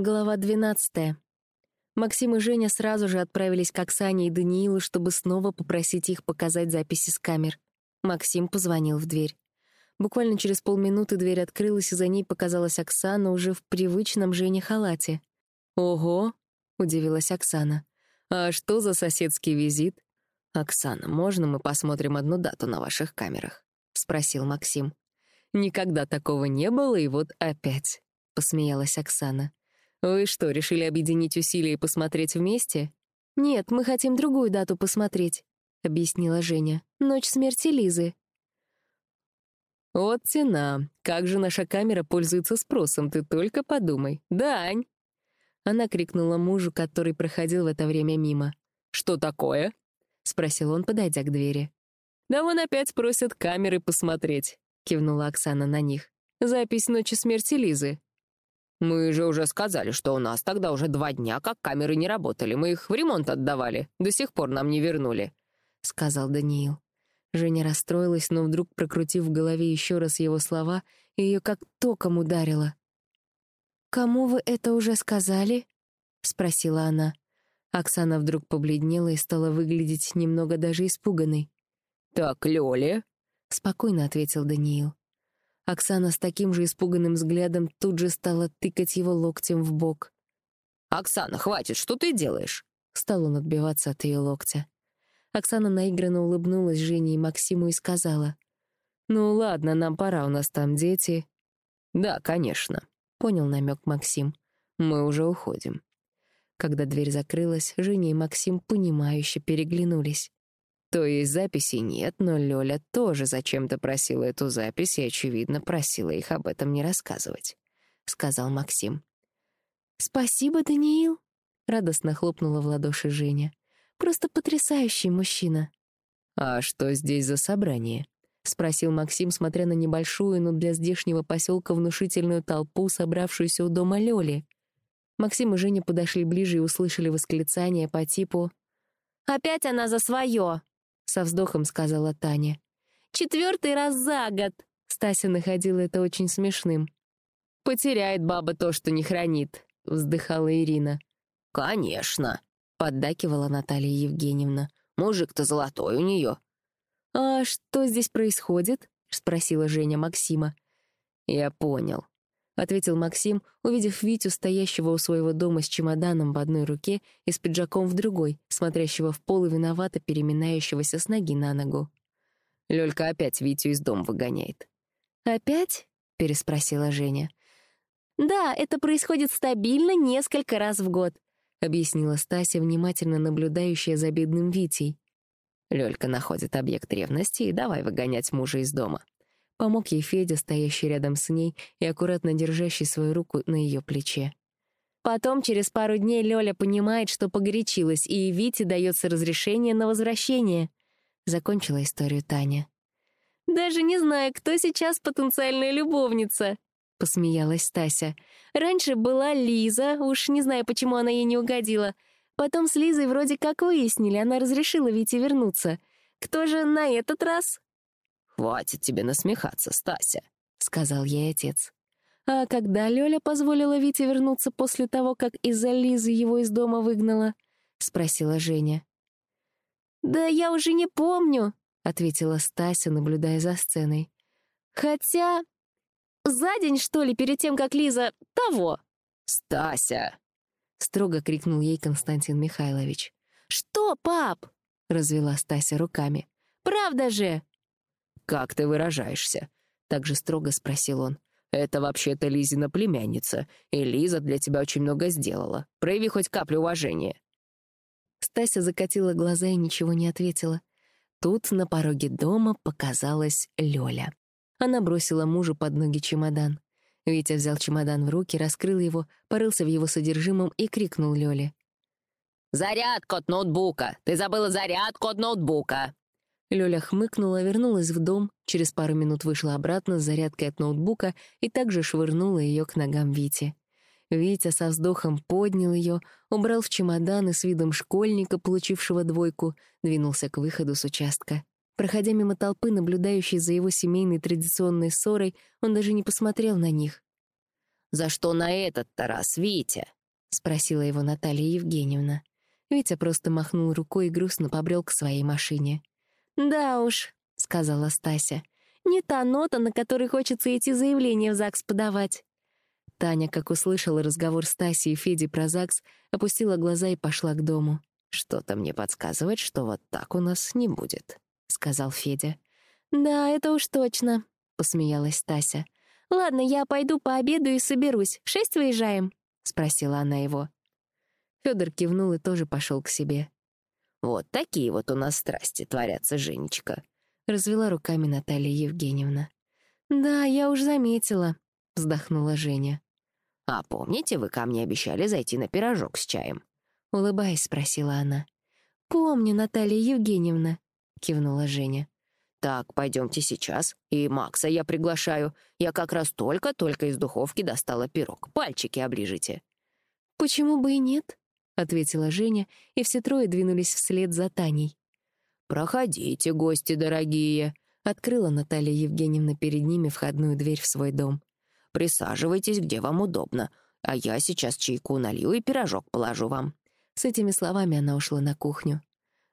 Глава двенадцатая. Максим и Женя сразу же отправились к Оксане и Даниилу, чтобы снова попросить их показать записи с камер. Максим позвонил в дверь. Буквально через полминуты дверь открылась, и за ней показалась Оксана уже в привычном Жене халате. «Ого!» — удивилась Оксана. «А что за соседский визит?» «Оксана, можно мы посмотрим одну дату на ваших камерах?» — спросил Максим. «Никогда такого не было, и вот опять», — посмеялась Оксана. «Вы что, решили объединить усилия и посмотреть вместе?» «Нет, мы хотим другую дату посмотреть», — объяснила Женя. «Ночь смерти Лизы». «Вот тена. Как же наша камера пользуется спросом, ты только подумай. Дань!» Она крикнула мужу, который проходил в это время мимо. «Что такое?» — спросил он, подойдя к двери. «Да вон опять просят камеры посмотреть», — кивнула Оксана на них. «Запись ночи смерти Лизы». «Мы же уже сказали, что у нас тогда уже два дня, как камеры не работали. Мы их в ремонт отдавали. До сих пор нам не вернули», — сказал Даниил. Женя расстроилась, но вдруг, прокрутив в голове еще раз его слова, ее как током ударило. «Кому вы это уже сказали?» — спросила она. Оксана вдруг побледнела и стала выглядеть немного даже испуганной. «Так, Лёле?» — спокойно ответил Даниил. Оксана с таким же испуганным взглядом тут же стала тыкать его локтем в бок. «Оксана, хватит, что ты делаешь?» Стал он отбиваться от ее локтя. Оксана наигранно улыбнулась Жене и Максиму и сказала. «Ну ладно, нам пора, у нас там дети». «Да, конечно», — понял намек Максим. «Мы уже уходим». Когда дверь закрылась, Женя и Максим понимающе переглянулись. То есть записи нет, но Лёля тоже зачем-то просила эту запись и, очевидно, просила их об этом не рассказывать, — сказал Максим. «Спасибо, Даниил», — радостно хлопнула в ладоши Женя. «Просто потрясающий мужчина». «А что здесь за собрание?» — спросил Максим, смотря на небольшую, но для здешнего поселка внушительную толпу, собравшуюся у дома Лёли. Максим и Женя подошли ближе и услышали восклицание по типу «Опять она за своё!» Со вздохом сказала Таня. «Четвертый раз за год!» Стася находила это очень смешным. «Потеряет баба то, что не хранит», — вздыхала Ирина. «Конечно», — поддакивала Наталья Евгеньевна. «Мужик-то золотой у нее». «А что здесь происходит?» — спросила Женя Максима. «Я понял», — ответил Максим, увидев Витю, стоящего у своего дома с чемоданом в одной руке и с пиджаком в другой, смотрящего в пол и виновато переминающегося с ноги на ногу. Лёлька опять Витю из дома выгоняет. «Опять?» — переспросила Женя. «Да, это происходит стабильно несколько раз в год», — объяснила Стася, внимательно наблюдающая за бедным Витей. Лёлька находит объект ревности и давай выгонять мужа из дома. Помог ей Федя, стоящий рядом с ней и аккуратно держащий свою руку на ее плече. Потом, через пару дней, Лёля понимает, что погорячилась, и Вите дается разрешение на возвращение. Закончила историю Таня. «Даже не знаю, кто сейчас потенциальная любовница», — посмеялась Стася. «Раньше была Лиза, уж не знаю, почему она ей не угодила. Потом с Лизой вроде как выяснили, она разрешила Вите вернуться. Кто же на этот раз?» «Хватит тебе насмехаться, Стася», — сказал ей отец. А когда Лёля позволила Вите вернуться после того, как из-за Лизы его из дома выгнала? — спросила Женя. «Да я уже не помню», — ответила Стася, наблюдая за сценой. «Хотя... За день, что ли, перед тем, как Лиза... того?» «Стася!» — строго крикнул ей Константин Михайлович. «Что, пап?» — развела Стася руками. «Правда же!» «Как ты выражаешься?» — также строго спросил он. «Это вообще-то Лизина племянница, и Лиза для тебя очень много сделала. Прояви хоть каплю уважения». Стася закатила глаза и ничего не ответила. Тут на пороге дома показалась Лёля. Она бросила мужу под ноги чемодан. Витя взял чемодан в руки, раскрыл его, порылся в его содержимом и крикнул Лёле. «Зарядку от ноутбука! Ты забыла зарядку от ноутбука!» Лёля хмыкнула, вернулась в дом, через пару минут вышла обратно с зарядкой от ноутбука и также швырнула её к ногам Вити. Витя со вздохом поднял её, убрал в чемодан и с видом школьника, получившего двойку, двинулся к выходу с участка. Проходя мимо толпы, наблюдающей за его семейной традиционной ссорой, он даже не посмотрел на них. «За что на этот-то раз, Витя?» — спросила его Наталья Евгеньевна. Витя просто махнул рукой и грустно побрел к своей машине. «Да уж», — сказала Стася, — «не та нота, на которой хочется идти заявление в ЗАГС подавать». Таня, как услышала разговор Стаси и Феди про ЗАГС, опустила глаза и пошла к дому. «Что-то мне подсказывает, что вот так у нас не будет», — сказал Федя. «Да, это уж точно», — посмеялась Стася. «Ладно, я пойду пообедаю и соберусь. В шесть выезжаем?» — спросила она его. Федор кивнул и тоже пошел к себе. «Вот такие вот у нас страсти творятся, Женечка», — развела руками Наталья Евгеньевна. «Да, я уж заметила», — вздохнула Женя. «А помните, вы ко мне обещали зайти на пирожок с чаем?» — улыбаясь, спросила она. «Помню, Наталья Евгеньевна», — кивнула Женя. «Так, пойдемте сейчас. И Макса я приглашаю. Я как раз только-только из духовки достала пирог. Пальчики оближите». «Почему бы и нет?» — ответила Женя, и все трое двинулись вслед за Таней. «Проходите, гости дорогие», — открыла Наталья Евгеньевна перед ними входную дверь в свой дом. «Присаживайтесь, где вам удобно, а я сейчас чайку налью и пирожок положу вам». С этими словами она ушла на кухню.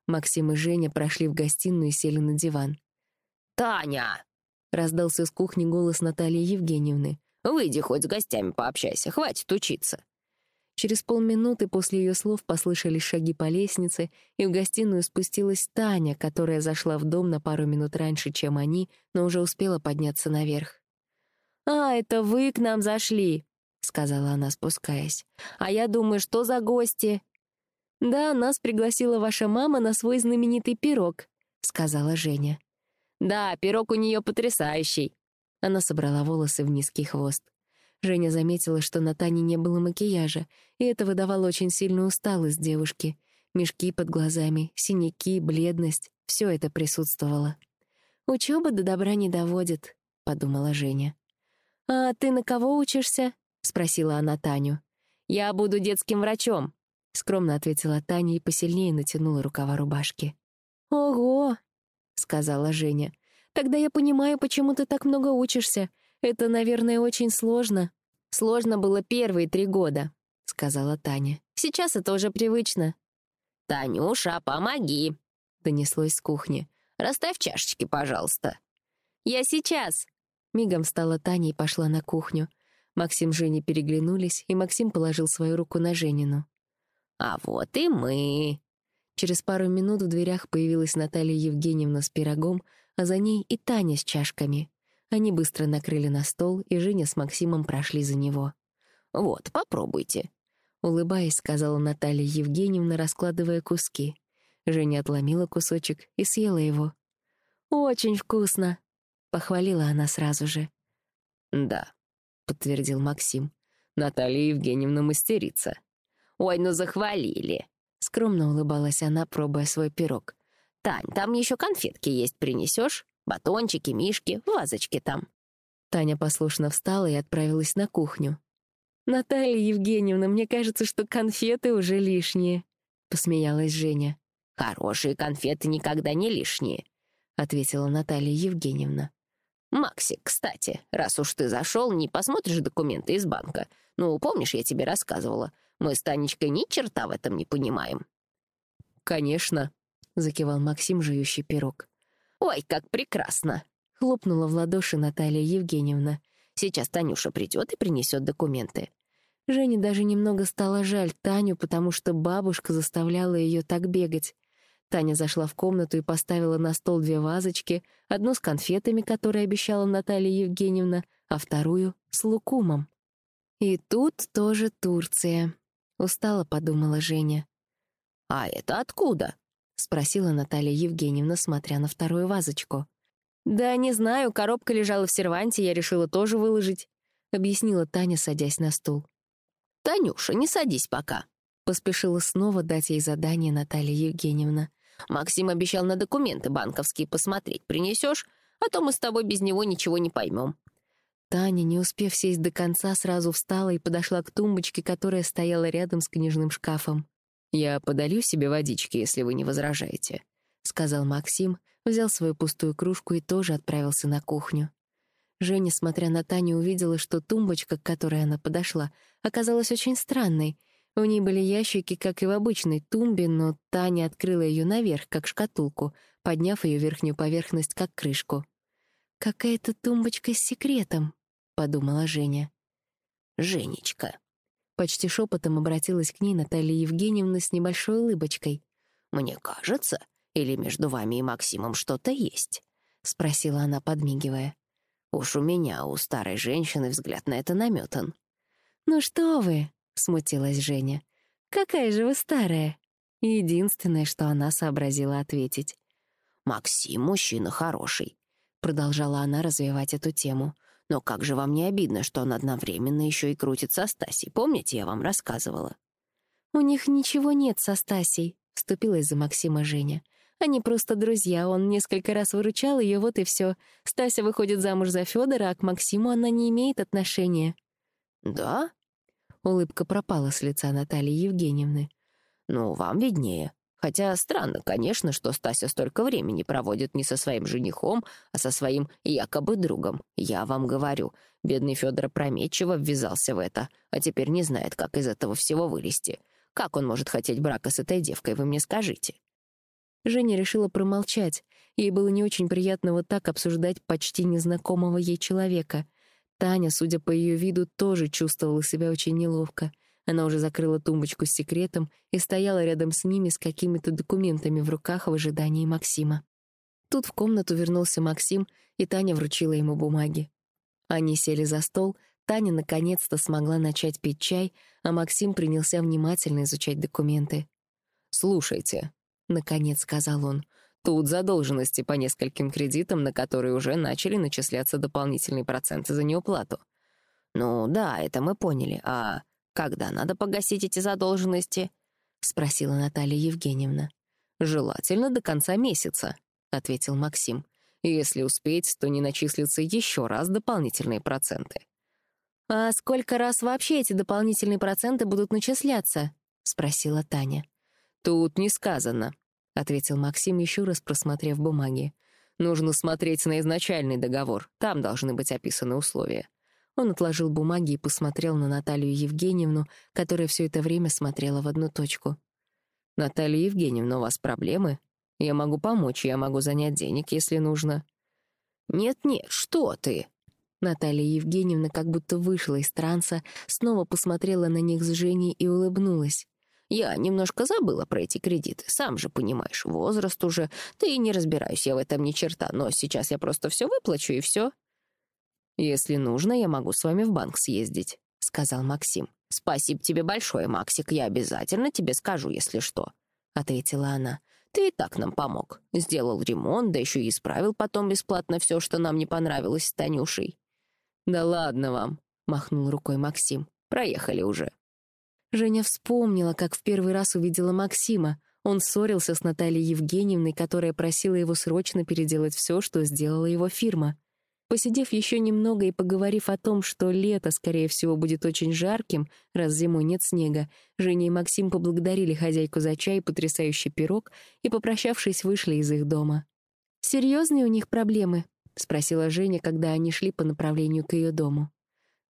Максим и Женя прошли в гостиную и сели на диван. «Таня!» — раздался с кухни голос Натальи Евгеньевны. «Выйди хоть с гостями пообщайся, хватит учиться». Через полминуты после ее слов послышались шаги по лестнице, и в гостиную спустилась Таня, которая зашла в дом на пару минут раньше, чем они, но уже успела подняться наверх. «А, это вы к нам зашли», — сказала она, спускаясь. «А я думаю, что за гости?» «Да, нас пригласила ваша мама на свой знаменитый пирог», — сказала Женя. Да, пирог у нее потрясающий. Она собрала волосы в низкий хвост. Женя заметила, что на Тане не было макияжа, и это выдавало очень сильную усталость девушки. Мешки под глазами, синяки, бледность — все это присутствовало. «Учеба до добра не доводит», — подумала Женя. «А ты на кого учишься?» — спросила она Таню. «Я буду детским врачом», — скромно ответила Таня и посильнее натянула рукава рубашки. «Ого!» — сказала Женя. «Тогда я понимаю, почему ты так много учишься. Это, наверное, очень сложно». «Сложно было первые три года», — сказала Таня. «Сейчас это уже привычно». «Танюша, помоги», — донеслось с кухни. «Расставь чашечки, пожалуйста». «Я сейчас», — мигом встала Таня и пошла на кухню. Максим с Женей переглянулись, и Максим положил свою руку на Женину. «А вот и мы», Через пару минут в дверях появилась Наталья Евгеньевна с пирогом, а за ней и Таня с чашками. Они быстро накрыли на стол, и Женя с Максимом прошли за него. «Вот, попробуйте», — улыбаясь, сказала Наталья Евгеньевна, раскладывая куски. Женя отломила кусочек и съела его. «Очень вкусно», — похвалила она сразу же. «Да», — подтвердил Максим. «Наталья Евгеньевна мастерица». «Ой, ну захвалили», Скромно улыбалась она, пробуя свой пирог. «Тань, там еще конфетки есть, принесешь? Батончики, мишки, вазочки там». Таня послушно встала и отправилась на кухню. «Наталья Евгеньевна, мне кажется, что конфеты уже лишние», — посмеялась Женя. «Хорошие конфеты никогда не лишние», — ответила Наталья Евгеньевна. «Максик, кстати, раз уж ты зашел, не посмотришь документы из банка. Ну, помнишь, я тебе рассказывала, мы с Танечкой ни черта в этом не понимаем». «Конечно», — закивал Максим, жующий пирог. «Ой, как прекрасно!» — хлопнула в ладоши Наталья Евгеньевна. «Сейчас Танюша придет и принесет документы». Жене даже немного стало жаль Таню, потому что бабушка заставляла ее так бегать. Таня зашла в комнату и поставила на стол две вазочки, одну с конфетами, которые обещала Наталья Евгеньевна, а вторую — с лукумом. И тут тоже Турция. Устала, подумала Женя. «А это откуда?» — спросила Наталья Евгеньевна, смотря на вторую вазочку. «Да не знаю, коробка лежала в серванте, я решила тоже выложить», — объяснила Таня, садясь на стул. «Танюша, не садись пока», — поспешила снова дать ей задание Наталья Евгеньевна. «Максим обещал на документы банковские посмотреть. Принесешь? А то мы с тобой без него ничего не поймем». Таня, не успев сесть до конца, сразу встала и подошла к тумбочке, которая стояла рядом с книжным шкафом. «Я подолью себе водички, если вы не возражаете», — сказал Максим, взял свою пустую кружку и тоже отправился на кухню. Женя, смотря на Таню, увидела, что тумбочка, к которой она подошла, оказалась очень странной. В ней были ящики, как и в обычной тумбе, но Таня открыла ее наверх, как шкатулку, подняв ее верхнюю поверхность, как крышку. «Какая-то тумбочка с секретом», — подумала Женя. «Женечка», — почти шепотом обратилась к ней Наталья Евгеньевна с небольшой улыбочкой. «Мне кажется, или между вами и Максимом что-то есть?» — спросила она, подмигивая. «Уж у меня, у старой женщины, взгляд на это наметан». «Ну что вы!» — смутилась Женя. «Какая же вы старая!» Единственное, что она сообразила ответить. «Максим мужчина хороший», — продолжала она развивать эту тему. «Но как же вам не обидно, что он одновременно еще и крутится со Стасей? Помните, я вам рассказывала?» «У них ничего нет со Стасей», — вступилась за Максима Женя. Они просто друзья, он несколько раз выручал ее, вот и все. Стася выходит замуж за Федора, а к Максиму она не имеет отношения. «Да?» Улыбка пропала с лица Натальи Евгеньевны. «Ну, вам виднее. Хотя странно, конечно, что Стася столько времени проводит не со своим женихом, а со своим якобы другом. Я вам говорю, бедный Федор опрометчиво ввязался в это, а теперь не знает, как из этого всего вылезти. Как он может хотеть брака с этой девкой, вы мне скажите?» Женя решила промолчать. Ей было не очень приятно вот так обсуждать почти незнакомого ей человека. Таня, судя по ее виду, тоже чувствовала себя очень неловко. Она уже закрыла тумбочку с секретом и стояла рядом с ними с какими-то документами в руках в ожидании Максима. Тут в комнату вернулся Максим, и Таня вручила ему бумаги. Они сели за стол, Таня наконец-то смогла начать пить чай, а Максим принялся внимательно изучать документы. «Слушайте», — наконец сказал он. «Тут задолженности по нескольким кредитам, на которые уже начали начисляться дополнительные проценты за неуплату». «Ну да, это мы поняли. А когда надо погасить эти задолженности?» — спросила Наталья Евгеньевна. «Желательно до конца месяца», — ответил Максим. «Если успеть, то не начислятся еще раз дополнительные проценты». «А сколько раз вообще эти дополнительные проценты будут начисляться?» — спросила Таня. «Тут не сказано», — ответил Максим, еще раз просмотрев бумаги. «Нужно смотреть на изначальный договор. Там должны быть описаны условия». Он отложил бумаги и посмотрел на Наталью Евгеньевну, которая все это время смотрела в одну точку. «Наталья Евгеньевна, у вас проблемы? Я могу помочь, я могу занять денег, если нужно». «Нет-нет, что ты!» Наталья Евгеньевна как будто вышла из транса, снова посмотрела на них с Женей и улыбнулась. Я немножко забыла про эти кредиты. Сам же понимаешь, возраст уже. Да и не разбираюсь я в этом ни черта, но сейчас я просто все выплачу и все. «Если нужно, я могу с вами в банк съездить», — сказал Максим. «Спасибо тебе большое, Максик, я обязательно тебе скажу, если что», — ответила она. «Ты и так нам помог. Сделал ремонт, да еще и исправил потом бесплатно все, что нам не понравилось с Танюшей». «Да ладно вам», — махнул рукой Максим. «Проехали уже». Женя вспомнила, как в первый раз увидела Максима. Он ссорился с Натальей Евгеньевной, которая просила его срочно переделать все, что сделала его фирма. Посидев еще немного и поговорив о том, что лето, скорее всего, будет очень жарким, раз зимой нет снега, Женя и Максим поблагодарили хозяйку за чай и потрясающий пирог и, попрощавшись, вышли из их дома. «Серьезные у них проблемы?» — спросила Женя, когда они шли по направлению к ее дому.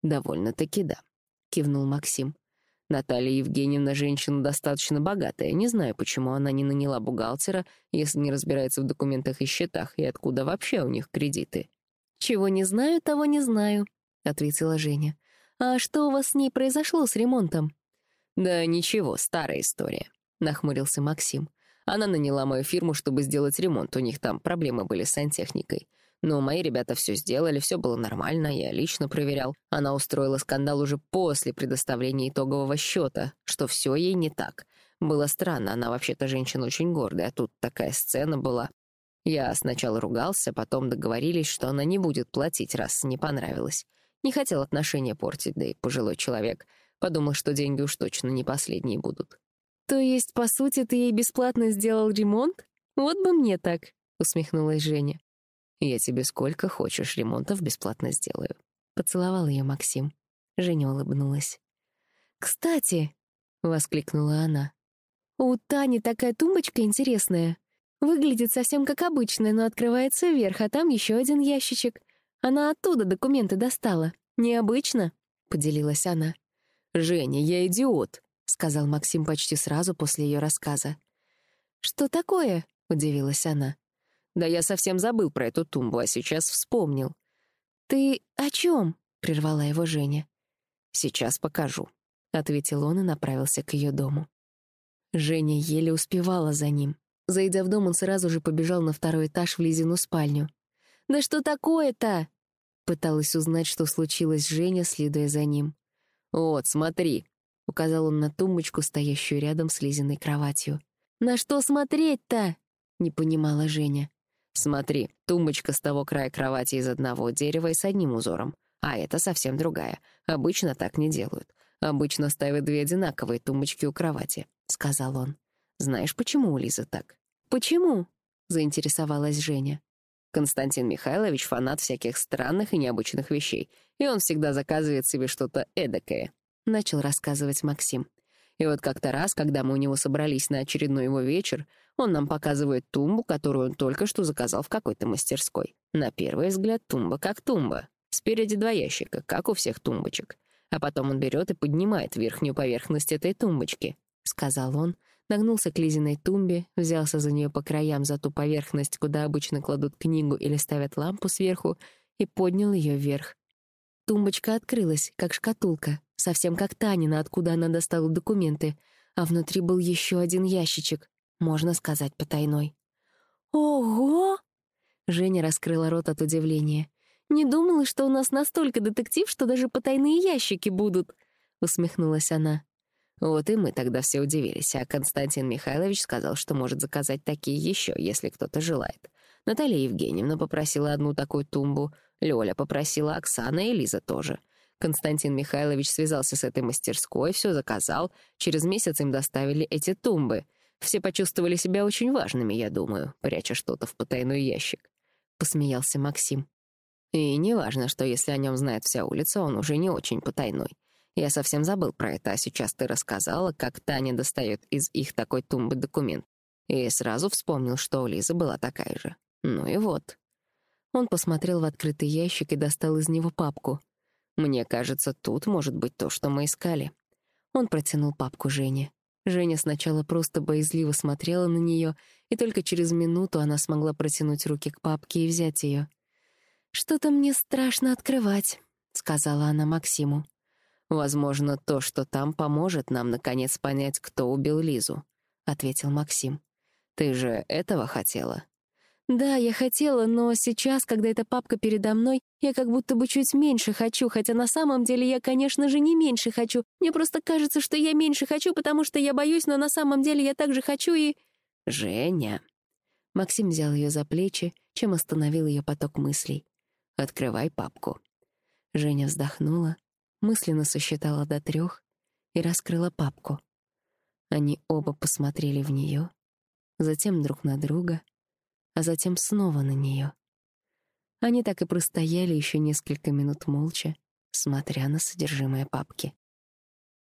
«Довольно-таки да», — кивнул Максим. Наталья Евгеньевна женщина достаточно богатая. Не знаю, почему она не наняла бухгалтера, если не разбирается в документах и счетах, и откуда вообще у них кредиты. «Чего не знаю, того не знаю», — ответила Женя. «А что у вас с ней произошло с ремонтом?» «Да ничего, старая история», — нахмурился Максим. «Она наняла мою фирму, чтобы сделать ремонт, у них там проблемы были с сантехникой. Но мои ребята все сделали, все было нормально, я лично проверял. Она устроила скандал уже после предоставления итогового счета, что все ей не так. Было странно, она вообще-то женщина очень гордая, а тут такая сцена была. Я сначала ругался, потом договорились, что она не будет платить, раз не понравилось. Не хотел отношения портить, да и пожилой человек. Подумал, что деньги уж точно не последние будут. «То есть, по сути, ты ей бесплатно сделал ремонт? Вот бы мне так», — усмехнулась Женя. Я тебе сколько хочешь ремонтов бесплатно сделаю». Поцеловал ее Максим. Женя улыбнулась. «Кстати», — воскликнула она, — «у Тани такая тумбочка интересная. Выглядит совсем как обычная, но открывается вверх, а там еще один ящичек. Она оттуда документы достала. Необычно», — поделилась она. «Женя, я идиот», — сказал Максим почти сразу после ее рассказа. «Что такое?» — удивилась она. «Да я совсем забыл про эту тумбу, а сейчас вспомнил». «Ты о чем?» — прервала его Женя. «Сейчас покажу», — ответил он и направился к ее дому. Женя еле успевала за ним. Зайдя в дом, он сразу же побежал на второй этаж в Лизину спальню. «Да что такое-то?» Пыталась узнать, что случилось Женя, следуя за ним. «Вот, смотри», — указал он на тумбочку, стоящую рядом с Лизиной кроватью. «На что смотреть-то?» — не понимала Женя. «Смотри, тумбочка с того края кровати из одного дерева и с одним узором. А это совсем другая. Обычно так не делают. Обычно ставят две одинаковые тумбочки у кровати», — сказал он. «Знаешь, почему у Лизы так?» «Почему?» — заинтересовалась Женя. Константин Михайлович — фанат всяких странных и необычных вещей, и он всегда заказывает себе что-то эдакое», — начал рассказывать Максим. И вот как-то раз, когда мы у него собрались на очередной его вечер, он нам показывает тумбу, которую он только что заказал в какой-то мастерской. На первый взгляд тумба как тумба. Спереди два ящика, как у всех тумбочек. А потом он берет и поднимает верхнюю поверхность этой тумбочки, — сказал он, нагнулся к Лизиной тумбе, взялся за нее по краям за ту поверхность, куда обычно кладут книгу или ставят лампу сверху, и поднял ее вверх. Тумбочка открылась, как шкатулка, совсем как Танина, откуда она достала документы, а внутри был еще один ящичек, можно сказать, потайной. «Ого!» Женя раскрыла рот от удивления. «Не думала, что у нас настолько детектив, что даже потайные ящики будут», — усмехнулась она. Вот и мы тогда все удивились, а Константин Михайлович сказал, что может заказать такие еще, если кто-то желает. Наталья Евгеньевна попросила одну такую тумбу, Лёля попросила Оксана и Лиза тоже. Константин Михайлович связался с этой мастерской, все заказал. Через месяц им доставили эти тумбы. Все почувствовали себя очень важными, я думаю, пряча что-то в потайной ящик. Посмеялся Максим. И неважно, что если о нем знает вся улица, он уже не очень потайной. Я совсем забыл про это, а сейчас ты рассказала, как Таня достает из их такой тумбы документ. И сразу вспомнил, что у Лизы была такая же. Ну и вот. Он посмотрел в открытый ящик и достал из него папку. Мне кажется, тут может быть то, что мы искали. Он протянул папку Жене. Женя сначала просто боязливо смотрела на нее, и только через минуту она смогла протянуть руки к папке и взять ее. «Что-то мне страшно открывать», — сказала она Максиму. «Возможно, то, что там, поможет нам, наконец, понять, кто убил Лизу», — ответил Максим. «Ты же этого хотела?» «Да, я хотела, но сейчас, когда эта папка передо мной, я как будто бы чуть меньше хочу, хотя на самом деле я, конечно же, не меньше хочу. Мне просто кажется, что я меньше хочу, потому что я боюсь, но на самом деле я также хочу и...» «Женя...» Максим взял ее за плечи, чем остановил ее поток мыслей. «Открывай папку». Женя вздохнула, мысленно сосчитала до трех и раскрыла папку. Они оба посмотрели в нее, затем друг на друга, а затем снова на нее. Они так и простояли еще несколько минут молча, смотря на содержимое папки.